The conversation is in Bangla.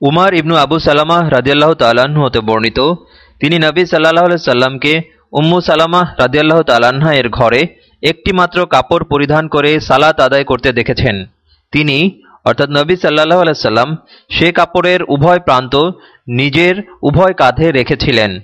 উমার ইবনু আবু সালামাহ রাজিয়াল্লাহ তালাহ হতে বর্ণিত। তিনি নবী সাল্লাহ সাল্লামকে উম্মু সালামাহ রাজিয়াল্লাহ তালাহা এর ঘরে একটি মাত্র কাপড় পরিধান করে সালাত আদায় করতে দেখেছেন। তিনি, অর্থাৎ নবী সাল্লাহ আলাইসাল্লাম সে কাপড়ের উভয় প্রান্ত নিজের উভয় কাঁধে রেখেছিলেন।